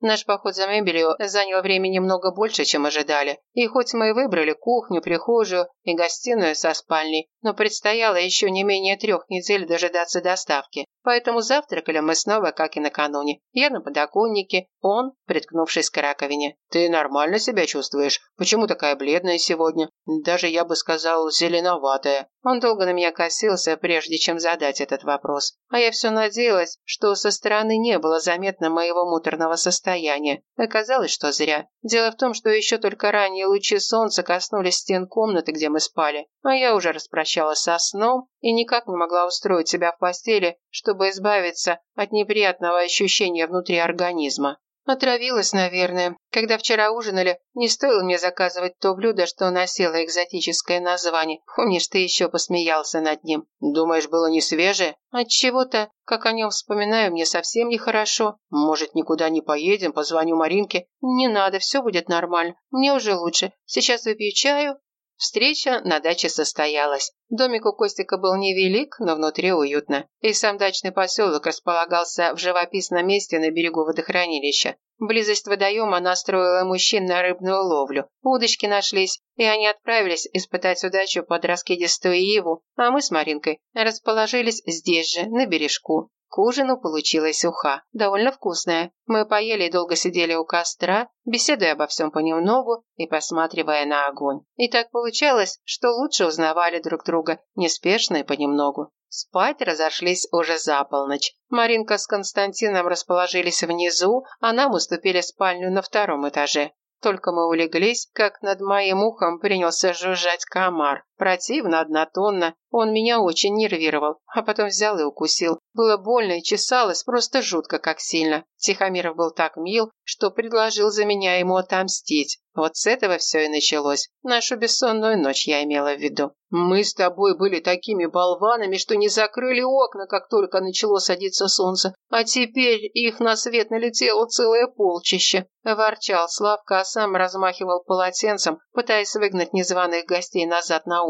Наш поход за мебелью занял времени много больше, чем ожидали. И хоть мы и выбрали кухню, прихожую и гостиную со спальней, но предстояло еще не менее трех недель дожидаться доставки. Поэтому завтракали мы снова, как и накануне. Я на подоконнике, он, приткнувшись к раковине. «Ты нормально себя чувствуешь? Почему такая бледная сегодня? Даже, я бы сказал, зеленоватая». Он долго на меня косился, прежде чем задать этот вопрос. А я все надеялась, что со стороны не было заметно моего муторного состояния. Оказалось, что зря. Дело в том, что еще только ранние лучи солнца коснулись стен комнаты, где мы спали. А я уже распрощалась со сном и никак не могла устроить себя в постели, чтобы избавиться от неприятного ощущения внутри организма. Отравилась, наверное. Когда вчера ужинали, не стоило мне заказывать то блюдо, что носило экзотическое название. Помнишь, ты еще посмеялся над ним. Думаешь, было не свежее? От чего-то, как о нем вспоминаю, мне совсем нехорошо. Может, никуда не поедем, позвоню Маринке? Не надо, все будет нормально. Мне уже лучше. Сейчас выпью чаю, Встреча на даче состоялась. Домик у Костика был невелик, но внутри уютно. И сам дачный поселок располагался в живописном месте на берегу водохранилища. Близость водоема настроила мужчин на рыбную ловлю. Удочки нашлись, и они отправились испытать удачу под раскидистую иву, а мы с Маринкой расположились здесь же, на бережку. К ужину получилась уха, довольно вкусная. Мы поели и долго сидели у костра, беседуя обо всем понемногу и посматривая на огонь. И так получалось, что лучше узнавали друг друга, неспешно и понемногу. Спать разошлись уже за полночь. Маринка с Константином расположились внизу, а нам уступили спальню на втором этаже. Только мы улеглись, как над моим ухом принялся жужжать комар. Противно, однотонно. Он меня очень нервировал, а потом взял и укусил. Было больно и чесалось, просто жутко как сильно. Тихомиров был так мил, что предложил за меня ему отомстить. Вот с этого все и началось. Нашу бессонную ночь я имела в виду. Мы с тобой были такими болванами, что не закрыли окна, как только начало садиться солнце. А теперь их на свет налетело целое полчище. Ворчал Славка, а сам размахивал полотенцем, пытаясь выгнать незваных гостей назад на улицу.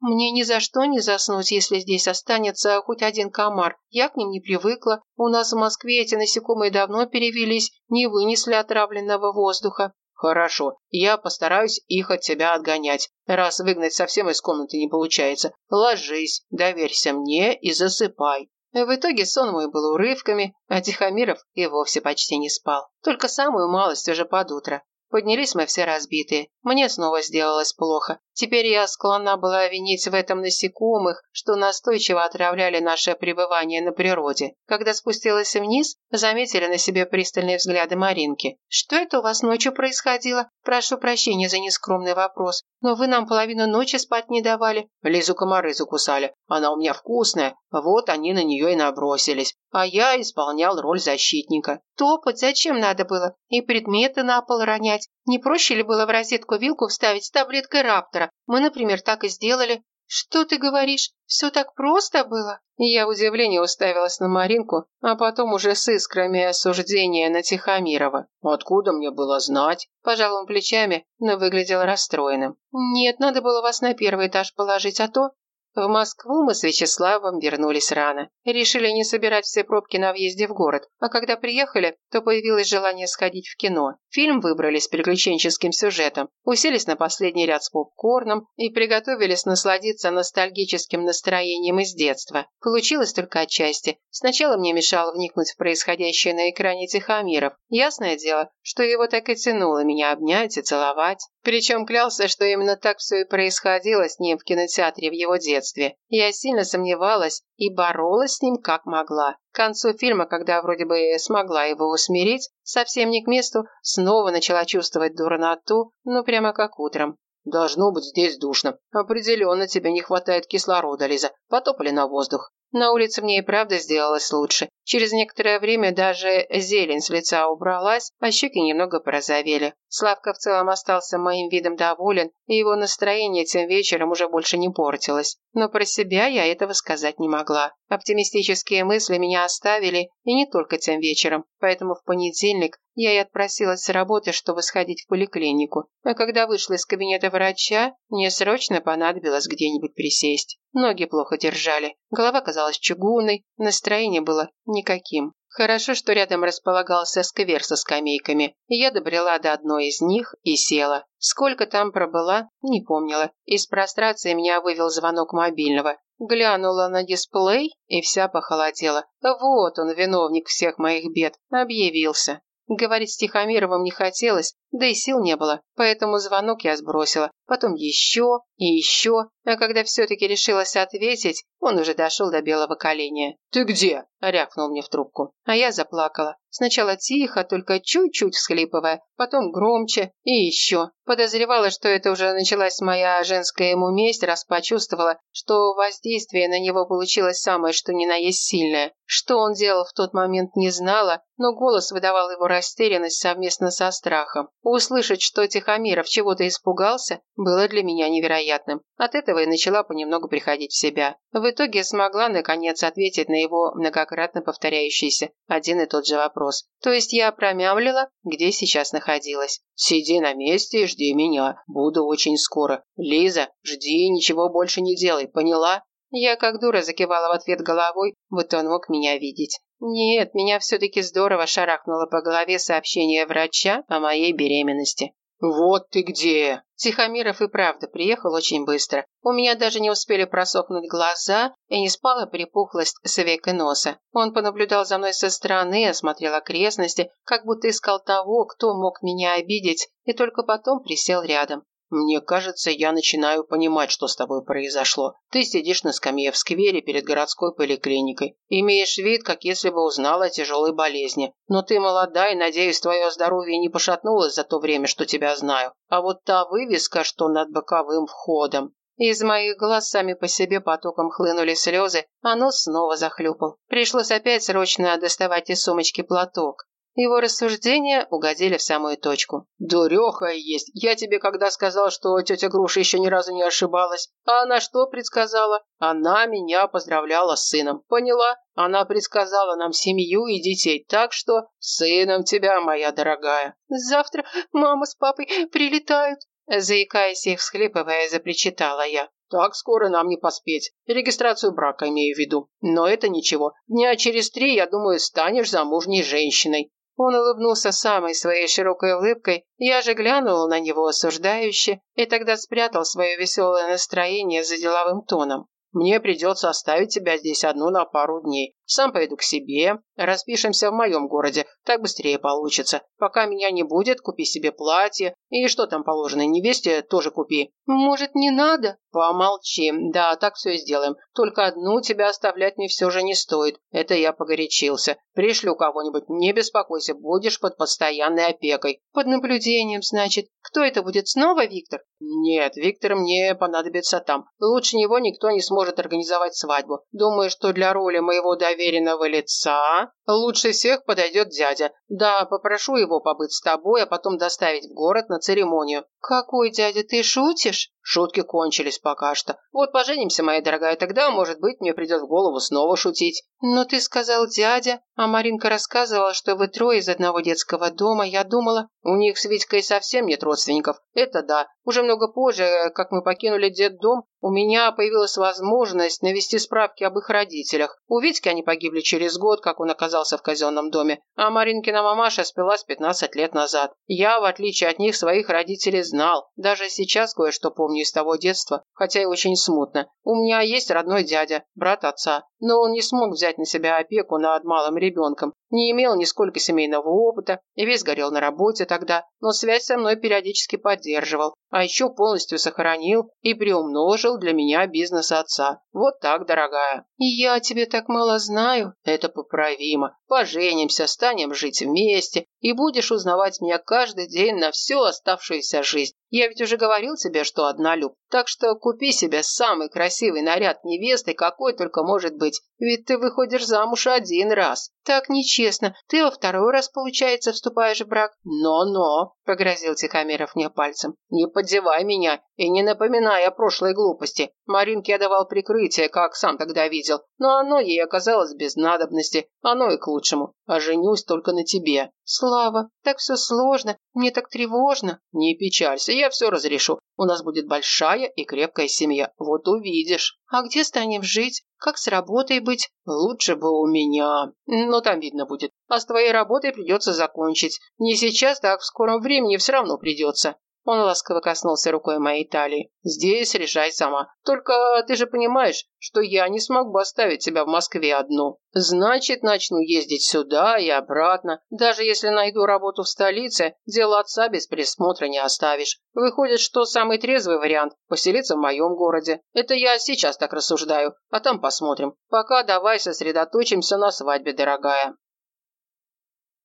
Мне ни за что не заснуть, если здесь останется хоть один комар. Я к ним не привыкла. У нас в Москве эти насекомые давно перевелись, не вынесли отравленного воздуха. «Хорошо, я постараюсь их от тебя отгонять. Раз выгнать совсем из комнаты не получается, ложись, доверься мне и засыпай». В итоге сон мой был урывками, а Тихомиров и вовсе почти не спал. Только самую малость уже под утро. Поднялись мы все разбитые. Мне снова сделалось плохо. Теперь я склонна была винить в этом насекомых, что настойчиво отравляли наше пребывание на природе. Когда спустилась вниз, заметили на себе пристальные взгляды Маринки. «Что это у вас ночью происходило? Прошу прощения за нескромный вопрос, но вы нам половину ночи спать не давали». Лизу комары закусали. Она у меня вкусная. Вот они на нее и набросились. А я исполнял роль защитника. Топать зачем надо было? И предметы на пол ронять. Не проще ли было в розетку вилку вставить с таблеткой раптора? Мы, например, так и сделали. Что ты говоришь? Все так просто было? Я в удивлении уставилась на Маринку, а потом уже с искрами осуждения на Тихомирова. Откуда мне было знать? Пожал он плечами, но выглядел расстроенным. Нет, надо было вас на первый этаж положить, а то в Москву мы с Вячеславом вернулись рано. Решили не собирать все пробки на въезде в город, а когда приехали, то появилось желание сходить в кино. Фильм выбрали с приключенческим сюжетом, уселись на последний ряд с попкорном и приготовились насладиться ностальгическим настроением из детства. Получилось только отчасти. Сначала мне мешало вникнуть в происходящее на экране Тихомиров. Ясное дело, что его так и тянуло меня обнять и целовать. Причем клялся, что именно так все и происходило с ним в кинотеатре в его детстве. Я сильно сомневалась и боролась с ним как могла. К концу фильма, когда вроде бы смогла его усмирить, совсем не к месту, снова начала чувствовать дурноту, ну прямо как утром. «Должно быть здесь душно. Определенно тебе не хватает кислорода, Лиза. Потопали на воздух». На улице мне и правда сделалось лучше. Через некоторое время даже зелень с лица убралась, а щеки немного порозовели. Славка в целом остался моим видом доволен, и его настроение тем вечером уже больше не портилось. Но про себя я этого сказать не могла. Оптимистические мысли меня оставили, и не только тем вечером. Поэтому в понедельник я и отпросилась с работы, чтобы сходить в поликлинику. А когда вышла из кабинета врача, мне срочно понадобилось где-нибудь присесть. Ноги плохо держали, голова казалась чугунной, настроение было никаким. Хорошо, что рядом располагался сквер со скамейками. Я добрела до одной из них и села. Сколько там пробыла, не помнила. Из прострации меня вывел звонок мобильного. Глянула на дисплей и вся похолодела. Вот он, виновник всех моих бед, объявился. Говорить с Тихомировым не хотелось, да и сил не было, поэтому звонок я сбросила. Потом еще и еще, а когда все-таки решилась ответить, он уже дошел до белого коленя. «Ты где?» – рявкнул мне в трубку. А я заплакала. Сначала тихо, только чуть-чуть всхлипывая, потом громче и еще. Подозревала, что это уже началась моя женская ему месть, раз почувствовала, что воздействие на него получилось самое, что ни на есть сильное. Что он делал в тот момент, не знала, но голос выдавал его растерянность совместно со страхом. Услышать, что Тихомиров чего-то испугался, было для меня невероятным. От этого я начала понемногу приходить в себя. В итоге смогла, наконец, ответить на его многократно повторяющийся один и тот же вопрос. То есть я промямлила, где сейчас находилась. «Сиди на месте и жди меня. Буду очень скоро. Лиза, жди, ничего больше не делай, поняла?» Я как дура закивала в ответ головой, будто он мог меня видеть. Нет, меня все-таки здорово шарахнуло по голове сообщение врача о моей беременности. «Вот ты где!» Тихомиров и правда приехал очень быстро. У меня даже не успели просохнуть глаза, и не спала припухлость с век и носа. Он понаблюдал за мной со стороны, осмотрел окрестности, как будто искал того, кто мог меня обидеть, и только потом присел рядом. «Мне кажется, я начинаю понимать, что с тобой произошло. Ты сидишь на скамье в сквере перед городской поликлиникой. Имеешь вид, как если бы узнала о тяжелой болезни. Но ты молода, и, надеюсь, твое здоровье не пошатнулось за то время, что тебя знаю. А вот та вывеска, что над боковым входом, из моих глаз сами по себе потоком хлынули слезы, а нос снова захлюпал. Пришлось опять срочно доставать из сумочки платок. Его рассуждения угодили в самую точку. «Дуреха есть. Я тебе когда сказал, что тетя Груша еще ни разу не ошибалась. А она что предсказала? Она меня поздравляла с сыном. Поняла? Она предсказала нам семью и детей. Так что сыном тебя, моя дорогая». «Завтра мама с папой прилетают». Заикаясь и всхлипывая, запричитала я. Так скоро нам не поспеть. Регистрацию брака имею в виду. Но это ничего. Дня через три, я думаю, станешь замужней женщиной. Он улыбнулся самой своей широкой улыбкой, я же глянула на него осуждающе и тогда спрятал свое веселое настроение за деловым тоном. Мне придется оставить тебя здесь одну на пару дней. Сам пойду к себе, распишемся в моем городе, так быстрее получится. Пока меня не будет, купи себе платье, и что там положено, невесте тоже купи. Может, не надо? Помолчи, да, так все и сделаем. Только одну тебя оставлять мне все же не стоит, это я погорячился. Пришлю кого-нибудь, не беспокойся, будешь под постоянной опекой. Под наблюдением, значит. Кто это будет, снова Виктор? Нет, Виктор мне понадобится там. Лучше него никто не сможет организовать свадьбу. Думаю, что для роли моего доверенного лица лучше всех подойдет дядя. Да, попрошу его побыть с тобой, а потом доставить в город на церемонию. Какой дядя, ты шутишь? Шутки кончились пока что. Вот поженимся, моя дорогая, тогда, может быть, мне придет в голову снова шутить. Но ты сказал дядя, а Маринка рассказывала, что вы трое из одного детского дома. Я думала, у них с Витькой совсем нет родственников. Это да. Уже много позже, как мы покинули детдом, у меня появилась возможность навести справки об их родителях. У Витьки они погибли через год, как он оказался в казенном доме, а Маринкина мамаша спилась 15 лет назад. Я, в отличие от них, своих родителей знал. Даже сейчас кое-что помню из того детства, хотя и очень смутно. У меня есть родной дядя, брат отца, но он не смог взять на себя опеку над малым ребенком, не имел нисколько семейного опыта и весь горел на работе тогда, но связь со мной периодически поддерживал, а еще полностью сохранил и приумножил для меня бизнес отца. Вот так, дорогая. И я тебе так мало знаю. Это поправимо. Поженимся, станем жить вместе, и будешь узнавать меня каждый день на всю оставшуюся жизнь. Я ведь уже говорил тебе, что одна люб. Так что купи себе самый красивый наряд невесты, какой только может быть. Ведь ты выходишь замуж один раз. Так нечестно. Ты во второй раз, получается, вступаешь в брак. Но-но, погрозил Тихомиров мне пальцем. Не поддевай меня и не напоминай о прошлой глупости. Маринке я давал прикрытие, как сам тогда видел. Но оно ей оказалось без надобности. Оно и к лучшему. А женюсь только на тебе. Слава, так все сложно. Мне так тревожно. Не печалься, я все разрешу. У нас будет большая и крепкая семья. Вот увидишь. А где станем жить? Как с работой быть? Лучше бы у меня. Но там видно будет. А с твоей работой придется закончить. Не сейчас, так в скором времени все равно придется. Он ласково коснулся рукой моей талии. «Здесь решай сама. Только ты же понимаешь, что я не смогу оставить тебя в Москве одну. Значит, начну ездить сюда и обратно. Даже если найду работу в столице, дело отца без присмотра не оставишь. Выходит, что самый трезвый вариант – поселиться в моем городе. Это я сейчас так рассуждаю, а там посмотрим. Пока давай сосредоточимся на свадьбе, дорогая».